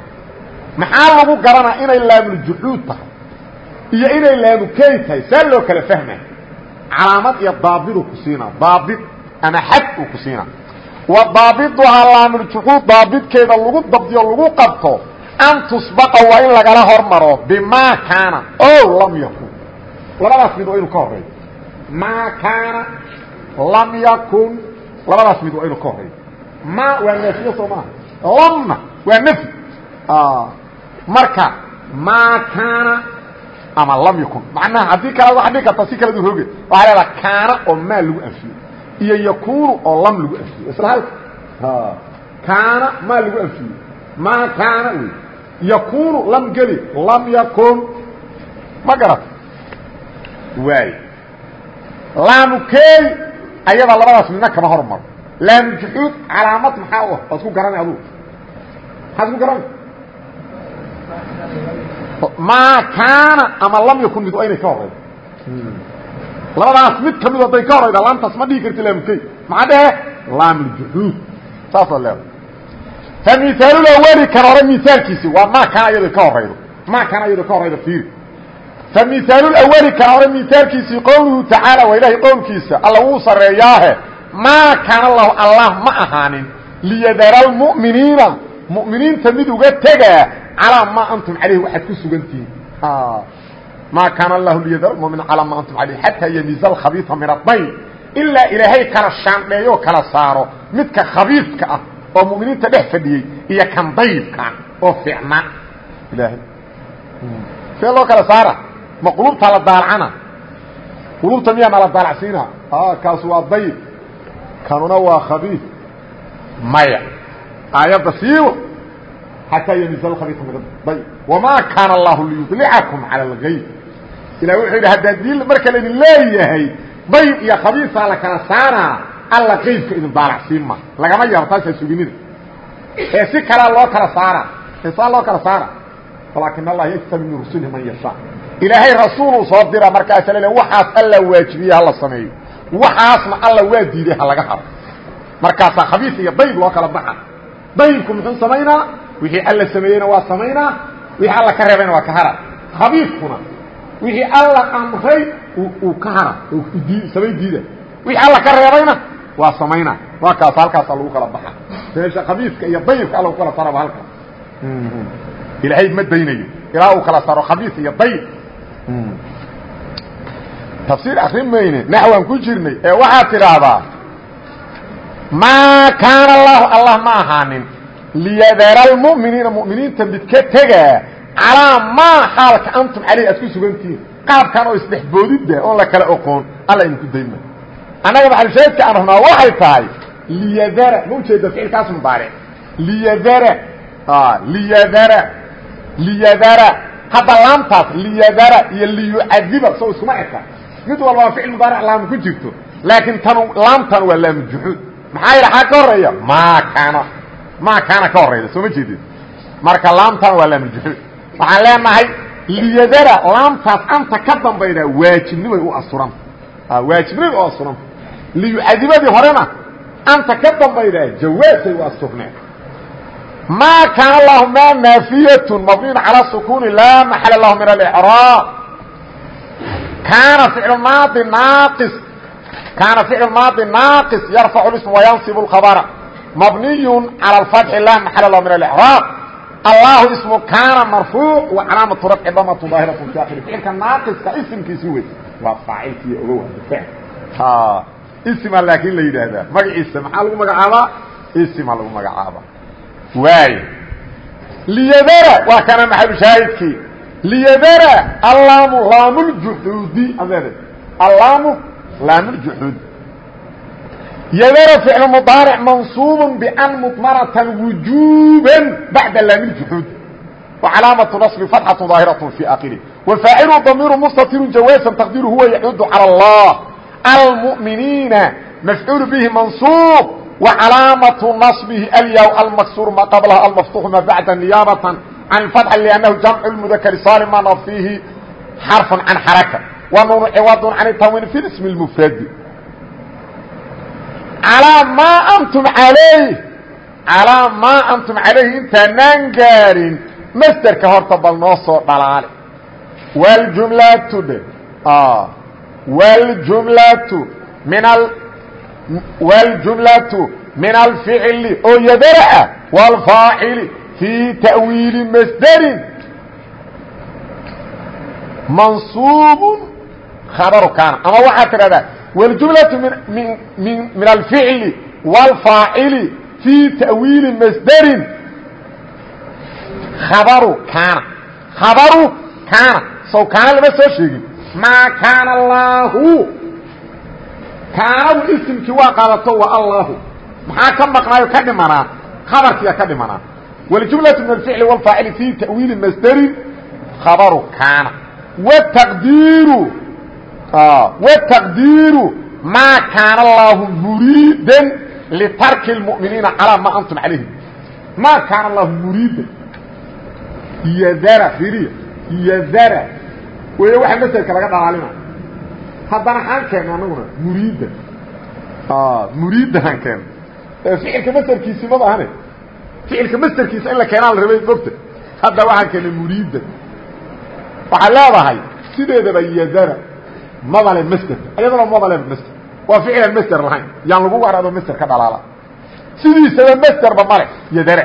Maxaa lagu garanaa inay laamuljuxuud tahay? Iyo inay laamukey tahay? Saa loo kala fahma calaamad iyo daabidu ku siinaa daabid ama xad uu ku siinaa wa daabiduhaa laamuljuxuud daabidkeeda lagu dabdiyo lagu qabto an tusbaqa waa in lagala hormaro bimaa kaana o lam yakun. Labadaas mid waa inu ka horeeyo maa kaana lam yakun. Labadaas mid waa inu ka horeeyo ma waa naafiye soo maaha lamna waa nafyi. Marka maa kaana ama lam yakun. Macnaha haddii kale waxa dhigi karta si kala du roge waxaa leedaha kaana oo maa lagu anfiyo. Iyo yakunu oo lam lagu anfiyo. Isla halka. Kaana maa lagu anfiyo. Maa kaana wey. Yakunu lam geli. Lam yakun. Ma garat waay laamukey ayada labadaas midna kama hormaro laamujuxuud calaamad maxaa u ah? Waad ku garanay adugu maxaad ku garanay maa kaana ama lam yakun mid waa inay ka horaydo labadaas mid ka mid haday ka horayda laamtaas ma dhihi karti laamukey maxaa dhehe? Laamuljuxuud saasaad leeda fa mihaalulawali kan hore mihaalkiisi waa maa kaana iyado ka horaydo maa kaana iyado ka horaydo fiiri fa mihaalulawali kan hore mihaalkiisii qowluhu tacaala waa ilaahay qowlkiisa alla wuu sareeyaahe maa kaana lahu allah ma ahaanin liyadara lmu'miniina mu'miniinta mid uga tegaa calaa maa antum calayhi waxaad ku sugantihiin maa kaana allahu liyadara lmu'miniina calaa maa antum calayhi xataa yamiiza alkhabiisa min adayb ilaa ilaahay kala shaandheeyo kala saaro midka khabiiska ah oo mu'miniinta dhex fadhiyey iyo kan daybka oo fiicna ilaahay see loo kala saara ma qulubtaa la daalacana qulubta miyaa nala daalacsiina kaasu waa dayb kanuna waa khabiis maya aayadda siiwa xataa yamiiza alkhabiisa min adayb wamaa kaana allahu liyudlicakum cala algayb ilah wuxuu yidhi haddaa dii marka laydin leeyahay dayb iyo khabiisaa la kala saaraa alla qaybka idin daalacsiin ma lagama yaabo taasaa suginida ee si kalea loo kala saara ee saa loo kala saara walaakin allaha yajtabi min rusulihi man yashaa ilaahay rasuuluu soo dira markaasa la waxaas alla waajibiye hala sameeyo waxaasna alla waa diiday ha laga haro. Markaasaa khabiis iyo dayb loo kala baxa daybku muxuu samaynaa? Wixii alla sameeyeyna waa samaynaa? Wixii alla ka reebayna waa ka hara. Khabiiskuna wixii alla amray uu ka hara samay diida. Wixii alla ka reebayna waa samaynaa. Waa kaas halkaasa lagu kala baxa meesha khabiiska iyo dayibka alla ku kala saaraba halkaas. Ilaahay ma daynayo. Ilaa uu kala saaro khabiis iyo dayib tafsiir akrin mayne naxwaan ku jirnay ee waxaad tidhaahdaa maa kaana allahu allah ma ahaanin liyadara almu'miniina mu'miniinta mid ka tegaa calaa maa xaalka antum caleyh aad ku sugantihiin qaabkan oo isdhexboodidda oon la kala oqoon alla idinku dayma annaga maxalushaahidka aan rabnaa waxay tahay liyadara ma ujeeda ficilkaas mudaaric liyadara liyadara liyadara hadda laamtaas liyadara iyo liyucadiba soo iskuma eka mid walba waa ficil mudaaric laam ku jirto laakiin tan laamtan waa laamu juxuud maxaa yidha xaa ka horreeya maa kaana maa kaana ka horeyda soo ma jeedin. Marka laamtan waa laamu juxuud waxaan leenahay liyadara laamtaas anta ka dambayda waajibnimay u asuranta waajibnimay u asuranta liyucadibadii horena anta ka dambayda jawaasay u asurneen ma kaana lahu ma naafiyat mabniyn calى sukuni laa maxala lahu min اlcraab kaana ficl maadi naaqis kaana ficl maadi naaqis yarfacu اsm wayansib اkhabra mabniy calى اfatxi laa maxala lahu min اlcraab allahu ismu kaana marfuuc wa calaamatu rafci damatu daahiratu daakili ficilka naaqiska isimkiisi wey waa faacilkii ogow isma laakiin la yidhaahdaa magaciisa maxaa lagu magacaabaa isma lagu magacaaba waay liyadara waa kana maxalushaahidkii liyadara allaamu laamuljuxuudi ameede allaamu laamuljuxuud yadara ficlu mudaaric mansuubun ban mudmaratan wujuuban bacda laamiljuxuud wa calaamatu nasbi fatxatu daahiratun fii aakhirih wafaacilu damiiru mustatiru jawaasan taqdiru huwa yacuudu calى allah. Almu'miniina mafcuulu bihi mansuub. وcalaamaة naصbihi alyaw almaksur ma qablaha almaftuح ma baعda niyaabaة can الفaتح لأnnahu jamc الmudkr salim ma fiihi xarف can xaraka wa nuun ciwad can الtanwiin في اسm الmfradi alىa ma antum alayh alىa ma antum عalayhi intaanaan gaarin msderka horta bal noo soo dhalaale wاljumlatu dhe wاljumlatu min wاljumlatu min alficli oo yadara ah wاlfaacili fii ta'wiili masderin mansuub khabaru kaana ama waxaad tidhahdaa wاljumlatu min min alficli wاlfaacili fii ta'wiili masderin kabaru kaana khabaru kaana sow kaana lama soo sheegin maa kaana allaahu kaanadu isimkii waa qaadato waa allahu. Maxaa ka maqnaayo? Ka dhimanaa. Khabarkiiya ka dhimanaa. Waljumlatu min alficli wاlfaacili fii ta'wiili masderin khabaru kaana. Wtaqdiiru wtaqdiiru maa kaana allaahu muriidan litarki اlmu'miniina calaa maa antum calayhi. Maa kaana allahu muriidan. Ydara iriya ydara wey waxa mselka laga dhalaalina haddana aan keena anaguna muriida muriida aan keena ficilka masderkiisi maba ahane ficilka masderkiisa in la keenaa la rabay mogta hadda waxaan keenay muriida waxaad leedahay sideedaba ydara mabale masderka iyadana mabale masder waa ficilan masder lahayn. Yaan lagu warado masder ka dhalaala. Sidiisaba masderba male ydara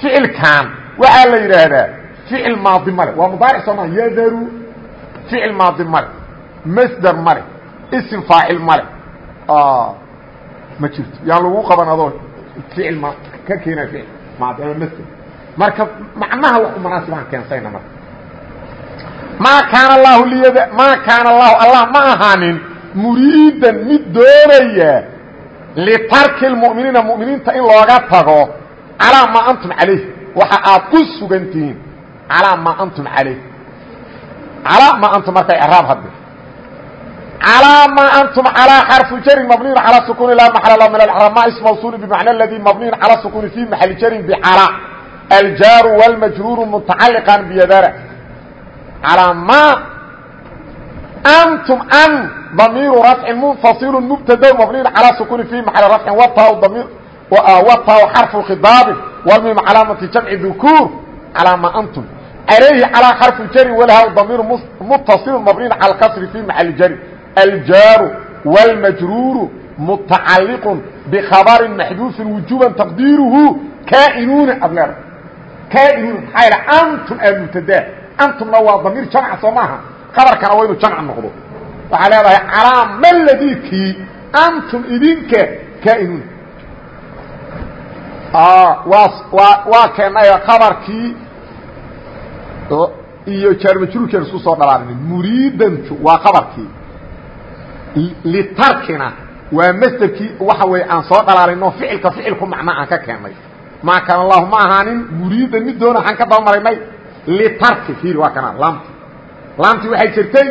ficilkan waxaa la yidhaahdaa ficil maadi male waa mudaaric sooma yadaru ficil maadi male masder male isim faacil male ma jirto yaan lagu qaban adoo ficil ma ka keenaa ficil maadi ama masder marka macnaha wax munaasibaan keensayna marka maa kaana allahu liyada maa kaana allahu allah ma ahaanin muriidan mid doonaya litarki lmu'miniina mu'miniinta in looga tago calaa maa antum calayh waxa aad ku sugan tihiin calaa maa antum calayh calaa maa antum markay araab hadde calaa maa antum calaa xarfu jarin mabniyin calaa sukuuni laa maxala lahu min alcraab ma ism mawsuuli bimacna aladii mabniyin calaa sukuuni fii maxali jarin bicalaa aljaaru wاlmajruuru mutacaliqan biyadara calaa maa antum an damiiru rafcin munfasilu mubtado mabniyin calaa sukuuni fii maxali rafcin wata damiir wta xarفu khidaabi wlmim calaamati jamci dukuur. Calaa ma antum alayhi calىa xarفi jari walha damiir mutaصil mabniin calى kasri fi maxali jari aljaaru wاlmajruuru mutacaliq bkhabari maxduufin wujuban taqdiiruhu kaa'inuuna ad leeda kaa'inuuna maxaa yal antum aa mubtadaa antumna waa damiir jamca soo maaha khabarkana waa inuu jamc noqdo waxaa leedahay calaa ma ladikii antum idinka kaa'inuuna waa keenayo kabarkii iyo jaarmajruurkeena isku soo dhalaalina muriidantu waa kabarkii litarkina waa masderkii waxa weeye aan soo dhalaalino ficilka ficilku macno aan ka keennay maa kan allahu ma ahaanin muriidan mid doona waxaan ka dabamaraynay litarki fiiri waa kana laamti. Laamtii waxay jirtay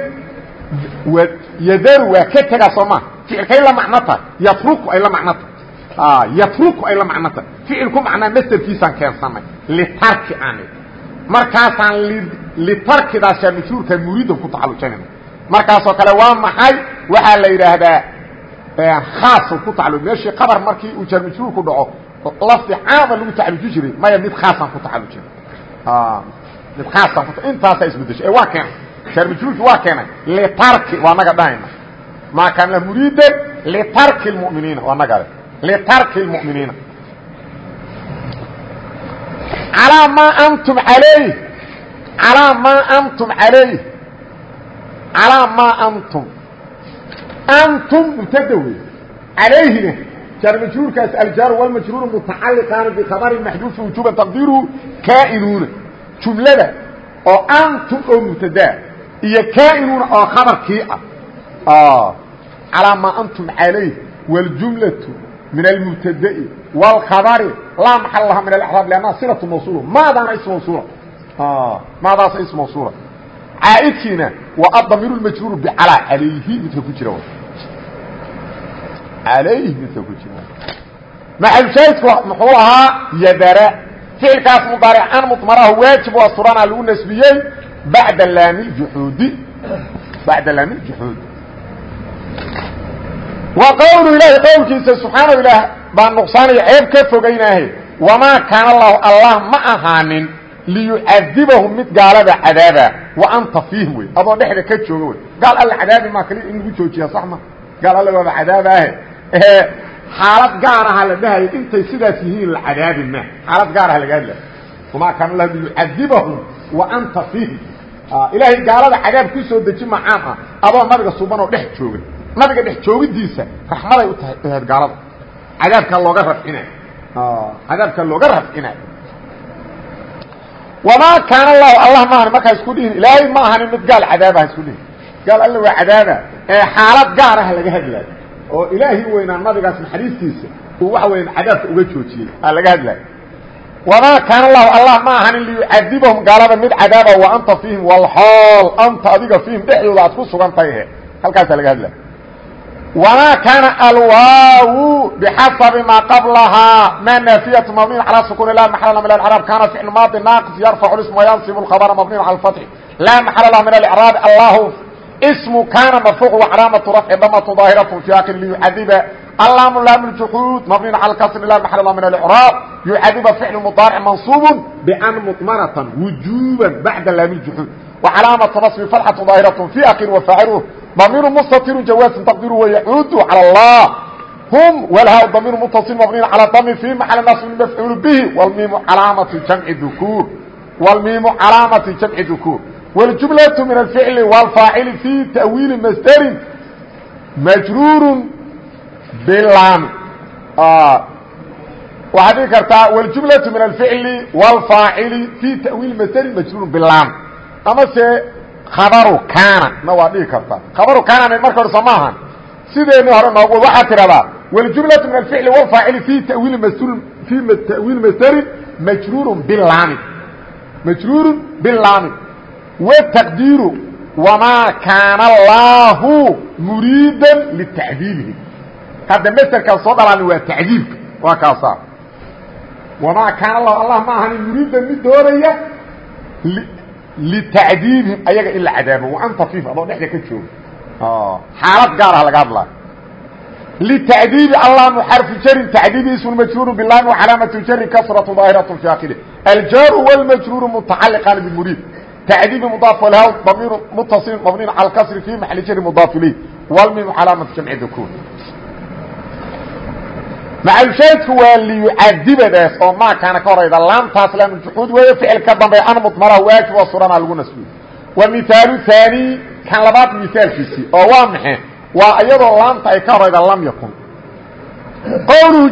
yadaru waa ka tegaa soo maa ficilkay la macno tahay yatruku ay la macno tahay. Yatruku ay la macno tahay. Ficilku macnaa masderkiisaan keensanay. Litarki aan markaasaan litarkidaasa majhuurka muriidan ku tacalujinayna markaasoo kale waa maxay? Waxaa la yidhaahdaa khaasan ku tacallu meeshii qabar markii uu jaar majhuurku dhaco lafdi caama lagu tacaluji jiray maya mid khaasaan ku tacalujina mid khaasaan ku intaasaa isbedeshay ee waa keenay. Jaar majhuurki waa keenay. Litarki waa naga dhahayna. Maa kaana muriidan litarki lmuminiina waa naga le litarki lmuminiina alىa maa antum alayh alىa maa antum alayh alىa maa antum antum mubtada wey alayhina jaarmajruurkaas aljaaru wاlmajruuru mutacaliqaani bikhabari maxduufi wujuban taqdiiruhu kaa'inuuna jumlada oo antum oo mubtadaa iyo kaa'inuuna oo khabarkii ah calaa maa antum calayh wاljumlaةu min almubtada'i wاlkhabari laa maxal laha min alraab lannaha silatu mawsuula maadaana is mawsuula maadaasa is mawsuula caaidkiina waa adamiir majruur bcalaa alayhi midka ku jira alayhi midka ku jira maxalushaahidku muxuu ahaa yadara. Ficilkaas mudaarican mudmaraha waajib waa surana lagu nasbiyey bacda laami juxuudi bacda laami juxuudi wa qowlu ilaahi qowlkiisa subxaana ilaah baa nuqsaanaya ceeb ka fogaynaahe wamaa kaana allahu allah ma ahaanin liyucadibahum mid gaalada cadaaba wa anta fiihim wey adoo dhexda ka jooga wey gaal alla cadaabi maa in lagu joojiya sax ma? Gaal alla waaba cadaabaahe. Xaalad gaar aha la dhahayo intay sidaas yihiin la cadaabi ma. Xaalad gaar aha laga hadla wamaa kaana lahu liyucadibahum wa anta fiihim ilaahay gaalada cadaab ku soo deji macaan ah. Adoo nabiga subanoo dhex jooga nabiga dhex joogidiisa raxmaday u tahay aheed gaalada cadaabkaa looga rafcinayo cadaabkaa looga rafcinayo wamaa kaana lahu allah ma ahani markaa isku dhihin ilaahay ma ahani mid gaal cadaabaha isku dhihin. Gaal alla waa cadaaba ee xaalad gaar ah laga hadlaayo oo ilaahi weynaa nabigaas naxariistiisa uu waxa weya cadaabka uga joojiyey aa laga hadlaayo wamaa kaana lahu allah ma ahanin liyucadibahum gaalada mid cadaaba wa anta fiihim walxool anta adiga fiihim dhexdooda aad ku sugan tahay he halkaasaa laga hadlaya وما كان الواو بحسب ما قبلها ما نافية مبني على سكون لا محل له من الإعراب كان فعل ماضي ناقص يرفع الاسم وينصب الخبر مبني على الفتح لا محل له من الإعراب الله اسم كان مرفوع وعلامة رفع ضمة ظاهرة في آخر ليعذب اللام لام الجحود مبني على الكسر لا محل له من الإعراب يعذب فعل مضارع منصوب بأن مطمنة وجوبا بعد لام الجحود وعلامة نصب فتحة ظاهرة في آخر وفاعله ضمير مستتر جواز تقديره ويعود على الله هم والهاء ضمير متصل مبني على ضم في محل نصب مفعول به والميم علامة جمع الذكور والميم علامة جمع الذكور والجملة من الفعل والفاعل في تأويل مصدر مجرور باللام آه. waxaad dhigi kartaa wاljumlaة min alficli wاlfaacili fi tawiil masdri majruur bilaam ama se kabaru kaana na waa dhihi kartaa kabaru kaana marka hore soo maahan sideenu hore noogu waxaad tidhahdaa waljumlaةu min alficli wاlfaacili fii tawiili masdarin majruurun bilaami majruurun bilaami wataqdiiru wamaa kaana allaahu muriidan litacdiilihi hadda masderkaas soo dhalaani waa tacdiilka waa kaasaa wamaa kaana allah allah ma ahani muriidan mid doonaya litacdiibihim ayaga in la cadaabo wa anta fiif adoo dhexda ka jooga xaalad gaar ah laga hadlaa litacdiibi allamu xarfu jarin tacdiibi ismu majruuru bilaami wacalaamatu jari kasratu daahiratu fi akiri aljaaru wاlmajruuru mutacaliqan bimuriid tacdiibi mudaaf walhaw damiir mutaصil mabniin cala kasri fi maxali jari mudaaf ilayh walmimu calaamatu jamci dukuur macalshaahidku waa liyucadibadaas oo maa kaana ka horayda laamtaas laamjuxuud weeye ficil ka dambeey an mudmara waajib oo suranaa lagu nasbiyo wa mihaalu haani kan labaad mihaalkiisii oo waa maxe waa iyadoo laamta ay ka horayda lam yakun. Qowluhu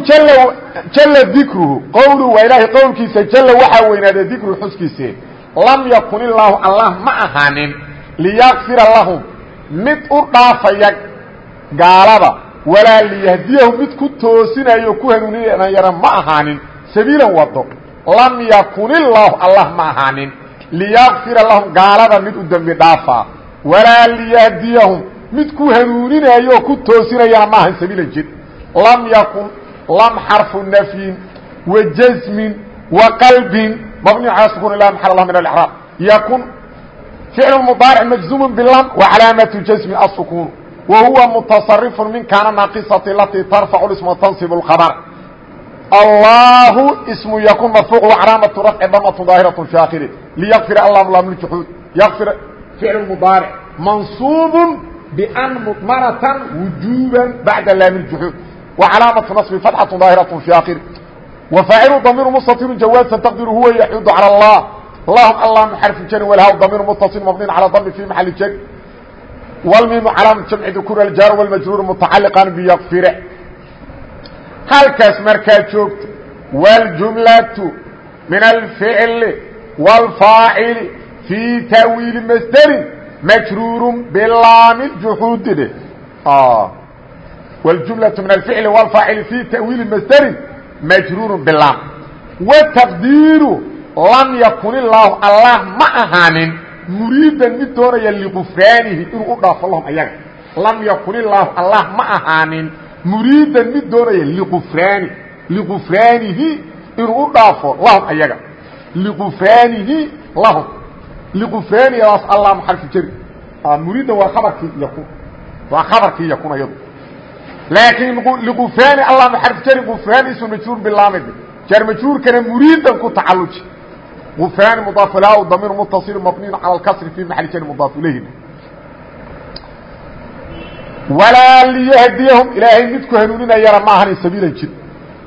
jalla dikruhu qowluhu waa ilaahay qowlkiisa jalla waxaa weynaaday dikruhu xuskiise lam yakun illaahu allah ma ahaanin liyakfira lahum mid u dhaafaya gaalada walaa liyahdiyahu mid ku toosinayo ku hanuuninayana ma ahaanin. Sabiilan wado lam yakun illaahu allah ma ahaanin. Liyakfira lahum gaalada mid u dembi dhaafaa walaa liyahdiyahum mid ku hanuuninayoo ku toosinayana ma ahan sabiilan jid. Lam yakun lam xarfu nafyin wa jasmin wa qalbin mabni ala sukun ilah maal lah min alraab yakun ficlu mudaaric majzuumun bilam wa calaamatu jasmi asukun wa huwa mutasarifu min kaana naaqisati alatii tarfacu isma tansib اkhabr allahu ismu yakun marfuuc wacalaamatu rafci damatu daahiraة fi akhiri liyakfira allah lam ljuxuud yakfir ficl mdaarc mansuub ban mudmanatan wujuba bacda laam اjuxuud wa calaamatu naصbi fatxaة daahiraة fi akhiri وفاaعل ضمير مsتر جواaزا تقدير هو يحuد على الله اللهم اللهم حرف jر والhw ضمير متصل مبني على ضم في محل jر والميم علامة جمع ذكور الجار والمجرور متعلقا بيغفر halkaas markaa joogto والجملة من الفعل wاlfaacili fii ta'wiili masderin majruuru bilaami juxuudi dhe wاljumlaةu min alficli wاlfaacili fii ta'wiili masderin majruuru bilaam wataqdiiru lam yakun illaahu allah ma ahaanin muriidan mid doonaya liqufraanihi inuu u dhaafo lahum ayaga. Lam yakun illaahu allah ma ahaanin. Muriidan mid doonaya liqufraani liqufraanihi inuu u dhaafo lahum ayaga. Liqufraanihi lahum. Liqufraanidaas allah maxarfu jari. Muriidan waa khabarkii yakun waa khabarkii yakun ayadu laakiin liqufraani allah maxarfu jari. Qufraani ismu majruur bilaamid jar majruurkana muriidan ku tacaluji qufraani mudaaf ilaah damiir mutaصil mabniin calى اkasri fi maxali jari mudaaf ilayhi walaa liyahdiyahum ilaahay midku hanuuninayana ma ahan sabiilan jid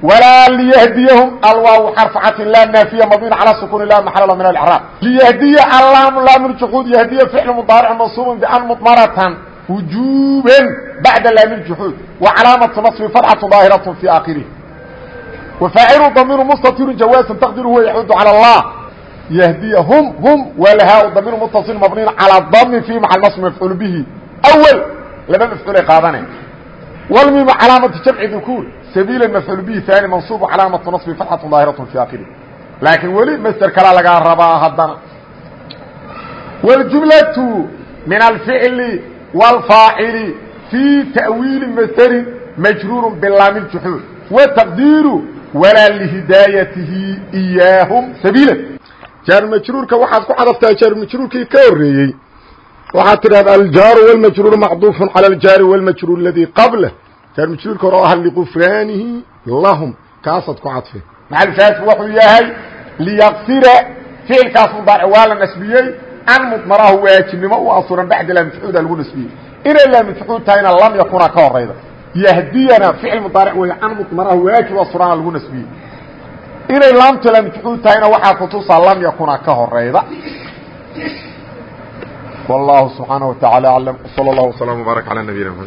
walaa liyahdiyahum alwaaw xarfu catin laa naafiya mabniin calى sukuni la maxalala min alcraab liyahdiya allaamu laamuljuxuud yahdiya ficlu mudaaric mansuubun bian mudmaratan wujuuban bacda laamiljuxuud wa calaamatu naصbi fatxatu daahiraة fi aakhirih wafaacilu damiiru mustatiru jawaasan taqdiru huwa yaxudu calى اllah yhdiyhum hum wlhaa damiir mutaصil mabniin calىa dami fi maal nas mafcuul bihi awel laba mafcuulay qaadane wlmimu calaamatu jamci dukuur sabiila mafcuul bihi aani mansuub calaamatu naصbi fatxatu daahiraة fi akiri laakiin weli masder kalaa lagaa rabaa haddana wاljumlaةu min alficli wاlfaacili fii ta'wiili masderin majruur bilaami اjuxuud wataqdiiru walaa lihidaayatihi iyaahum sabiila jaarmajruurka waxaad ku cadaftaa jaarmajruurkii ka horeeyey waxaad tidhahda aljaaru wاlmajruur macduufu calى aljaari wاlmajruur اladii qablah jaarmajruurka hore oo aha liqufraanihi lahum kaasaad ku cadfe maxalshaadku wuxuu yahay liyaqfira ficilkaas mudaaric waa la nasbiyey an mudmarahu waajibnimo u asuran bacda laamifcuuda lagu nasbiyey inay laamifcuud tahayna lam yakuna ka horayda yahdiyana ficil mudaaric wey an mudmarahu waajib asurana lagu nasbiyey inay laamtu lamjuxuud tahayna waxaa kutusaa lam yakuna ka horeyda wallahu subxaanaه wa taعalى aclam slى اllah وsلام وbaarك عalى nabiyina mxamed